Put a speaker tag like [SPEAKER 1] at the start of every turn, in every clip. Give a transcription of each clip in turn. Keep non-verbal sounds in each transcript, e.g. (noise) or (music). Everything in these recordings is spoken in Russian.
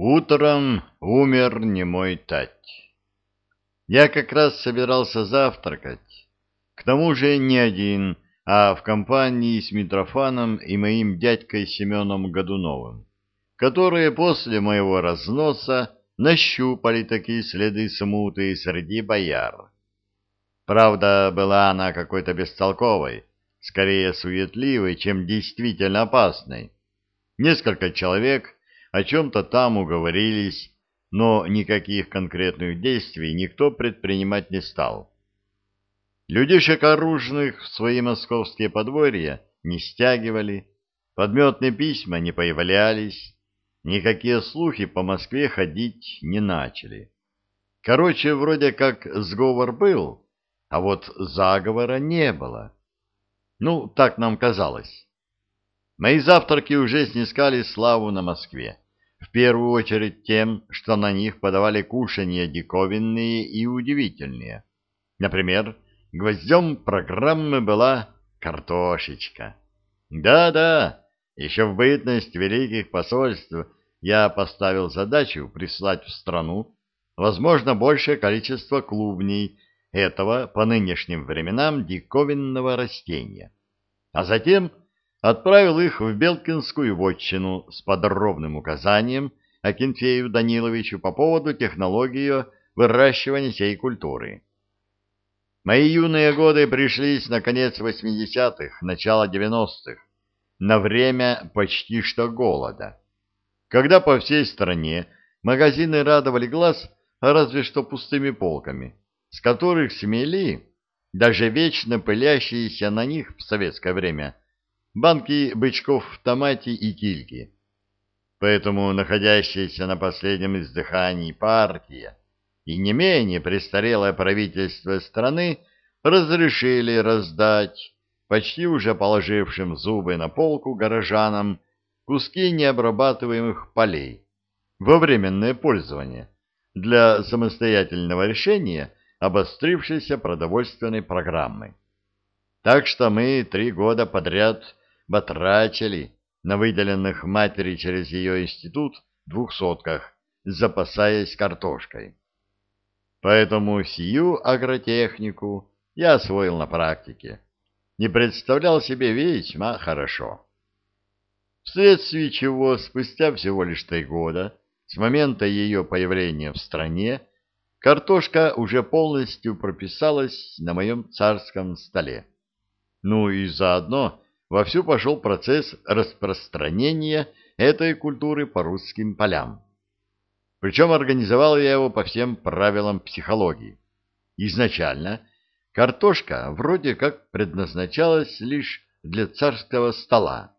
[SPEAKER 1] Утром умер немой Тать. Я как раз собирался завтракать. К тому же не один, а в компании с Митрофаном и моим дядькой Семеном Годуновым, которые после моего разноса нащупали такие следы смуты среди бояр. Правда, была она какой-то бестолковой, скорее суетливой, чем действительно опасной. Несколько человек о чем-то там уговорились, но никаких конкретных действий никто предпринимать не стал. Людишек оружных в свои московские подворья не стягивали, подметные письма не появлялись, никакие слухи по Москве ходить не начали. Короче, вроде как сговор был, а вот заговора не было. Ну, так нам казалось. Мои завтраки уже снискали славу на Москве. В первую очередь тем, что на них подавали кушанья диковинные и удивительные. Например, гвоздем программы была картошечка. Да-да, еще в бытность великих посольств я поставил задачу прислать в страну, возможно, большее количество клубней этого по нынешним временам диковинного растения, а затем отправил их в Белкинскую вотчину с подробным указанием Акинфею Даниловичу по поводу технологии выращивания сей культуры. Мои юные годы пришлись на конец 80-х, начало 90-х, на время почти что голода, когда по всей стране магазины радовали глаз разве что пустыми полками, с которых смели даже вечно пылящиеся на них в советское время банки бычков в томате и кильки. Поэтому находящаяся на последнем издыхании партия и не менее престарелое правительство страны разрешили раздать почти уже положившим зубы на полку горожанам куски необрабатываемых полей во временное пользование для самостоятельного решения обострившейся продовольственной программы. Так что мы три года подряд батрачили на выделенных матери через ее институт двухсотках, запасаясь картошкой. Поэтому сию агротехнику я освоил на практике. Не представлял себе весьма хорошо. Вследствие чего спустя всего лишь три года с момента ее появления в стране картошка уже полностью прописалась на моем царском столе. Ну и заодно вовсю пошел процесс распространения этой культуры по русским полям. Причем организовал я его по всем правилам психологии. Изначально картошка вроде как предназначалась лишь для царского стола.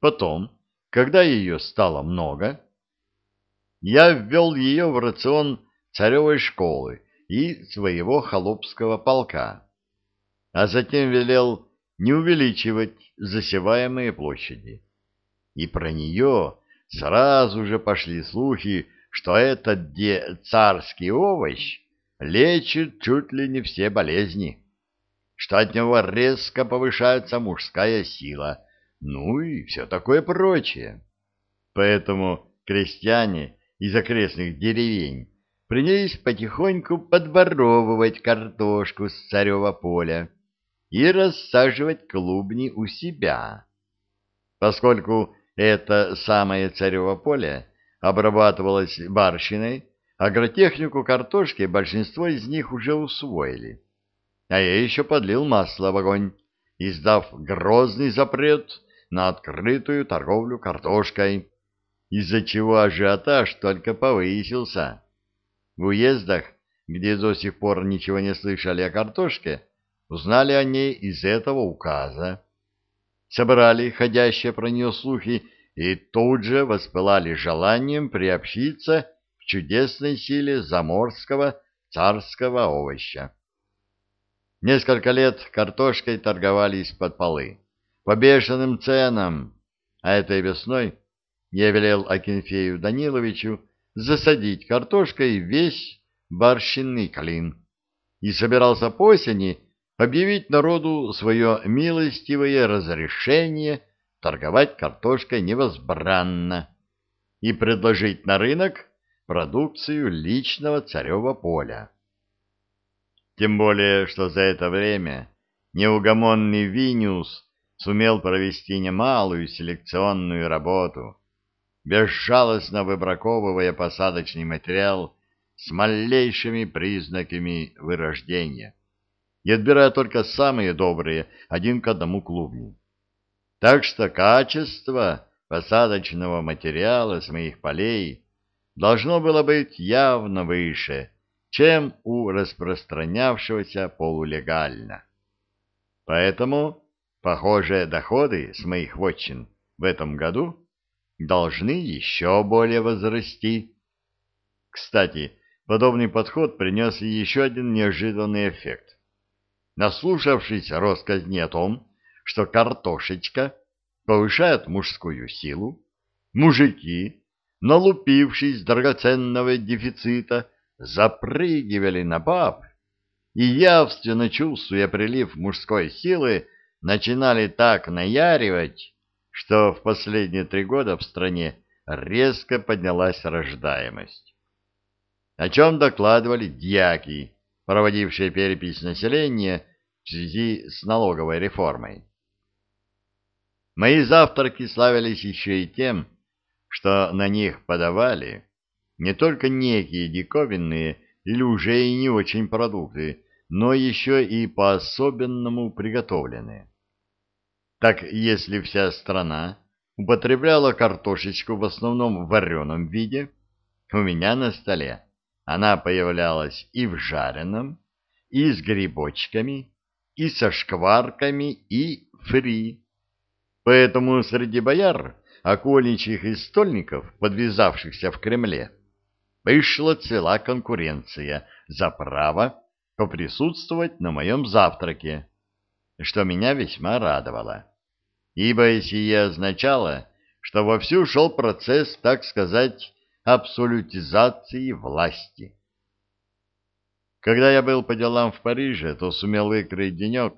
[SPEAKER 1] Потом, когда ее стало много, я ввел ее в рацион царевой школы и своего холопского полка, а затем велел не увеличивать засеваемые площади. И про нее сразу же пошли слухи, что этот де царский овощ лечит чуть ли не все болезни, что от него резко повышается мужская сила, ну и все такое прочее. Поэтому крестьяне из окрестных деревень принялись потихоньку подворовывать картошку с царева поля и рассаживать клубни у себя. Поскольку это самое царево поле обрабатывалось барщиной, агротехнику картошки большинство из них уже усвоили. А я еще подлил масло в огонь, издав грозный запрет на открытую торговлю картошкой, из-за чего ажиотаж только повысился. В уездах, где до сих пор ничего не слышали о картошке, узнали о ней из этого указа. Собрали ходящие про нее слухи и тут же воспылали желанием приобщиться к чудесной силе заморского царского овоща. Несколько лет картошкой торговали из-под полы, по бешеным ценам, а этой весной я велел Акинфею Даниловичу засадить картошкой весь барщинный клин и собирался по осени объявить народу свое милостивое разрешение торговать картошкой невозбранно, и предложить на рынок продукцию личного царева поля. Тем более, что за это время неугомонный Виниус сумел провести немалую селекционную работу, безжалостно выбраковывая посадочный материал с малейшими признаками вырождения и отбирая только самые добрые один к одному клубни. Так что качество посадочного материала с моих полей должно было быть явно выше, чем у распространявшегося полулегально. Поэтому, похоже, доходы с моих вотчин в этом году должны еще более возрасти. Кстати, подобный подход принес еще один неожиданный эффект. Наслушавшись россказни о том, что картошечка повышает мужскую силу, мужики, налупившись драгоценного дефицита, запрыгивали на баб и, явственно чувствуя прилив мужской силы, начинали так наяривать, что в последние три года в стране резко поднялась рождаемость. О чем докладывали дьяки, проводившие перепись населения в связи с налоговой реформой. Мои завтраки славились еще и тем, что на них подавали не только некие диковинные или уже и не очень продукты, но еще и по-особенному приготовленные. Так если вся страна употребляла картошечку в основном в вареном виде, у меня на столе она появлялась и в жареном, и с грибочками, и со шкварками, и фри. Поэтому среди бояр, окольничьих и стольников, подвязавшихся в Кремле, вышла цела конкуренция за право поприсутствовать на моем завтраке, что меня весьма радовало, ибо сие означало, что вовсю шел процесс, так сказать, абсолютизации власти. Когда я был по делам в Париже, то сумел выкроить денек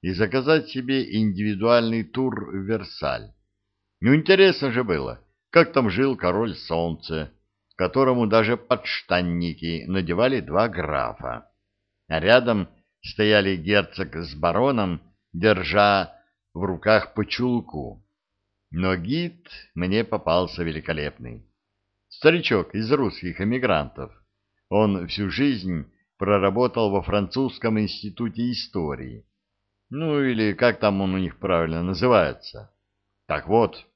[SPEAKER 1] и заказать себе индивидуальный тур в Версаль. Ну, интересно же было, как там жил король солнца, которому даже подштанники надевали два графа. А рядом стояли герцог с бароном, держа в руках по. Но гид мне попался великолепный. Старичок из русских эмигрантов. Он всю жизнь проработал во французском институте истории. Ну, или как там он у них правильно называется. Так вот,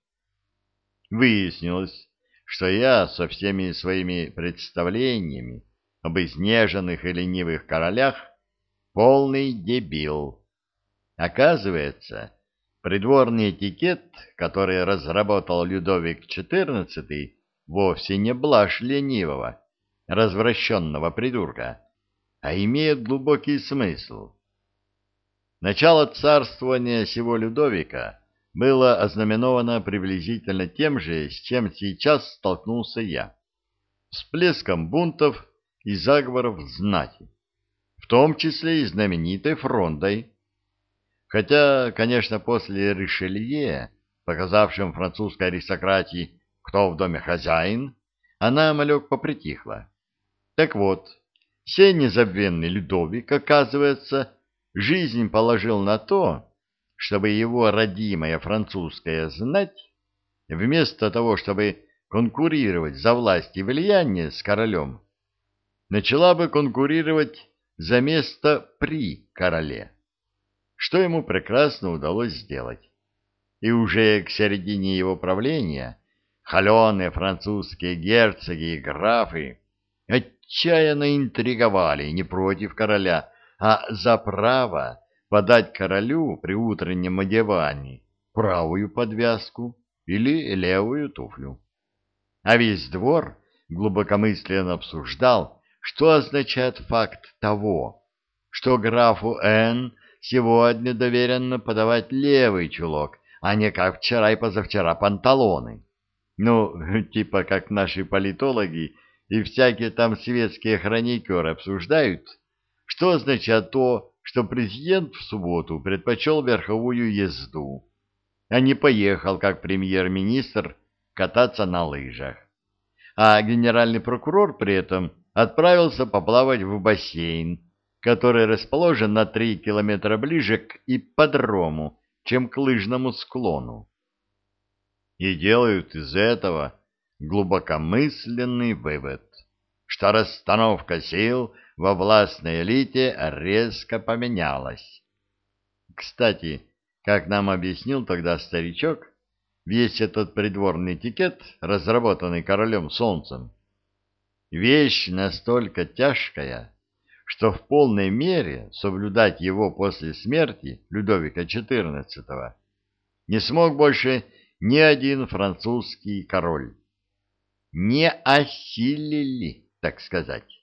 [SPEAKER 1] выяснилось, что я со всеми своими представлениями об изнеженных и ленивых королях полный дебил. Оказывается, придворный этикет, который разработал Людовик XIV, вовсе не блажь ленивого, развращенного придурка, а имеет глубокий смысл. Начало царствования сего Людовика было ознаменовано приблизительно тем же, с чем сейчас столкнулся я. Всплеском бунтов и заговоров знати, в том числе и знаменитой фрондой. Хотя, конечно, после Ришелье, показавшим французской аристократии, кто в доме хозяин, она малек попритихла. Так вот, сей незабвенный Людовик, оказывается, жизнь положил на то, чтобы его родимая французская знать, вместо того, чтобы конкурировать за власть и влияние с королем, начала бы конкурировать за место при короле, что ему прекрасно удалось сделать. И уже к середине его правления холеные французские герцоги и графы отчаянно интриговали не против короля, а за право подать королю при утреннем одевании правую подвязку или левую туфлю. А весь двор глубокомысленно обсуждал, что означает факт того, что графу Н сегодня доверенно подавать левый чулок, а не как вчера и позавчера панталоны. Ну, (laughs) типа как наши политологи и всякие там светские хроникеры обсуждают, что означает то, что президент в субботу предпочел верховую езду, а не поехал, как премьер-министр, кататься на лыжах. а генеральный прокурор при этом отправился поплавать в бассейн, который расположен на три километра ближе к ипподрому, чем к лыжному склону. И делают из этого глубокомысленный вывод, что расстановка сил во властной элите резко поменялась. Кстати, как нам объяснил тогда старичок, весь этот придворный этикет, разработанный королем Солнцем, вещь настолько тяжкая, что в полной мере соблюдать его после смерти Людовика XIV не смог больше ни один французский король. Не осилили, так сказать.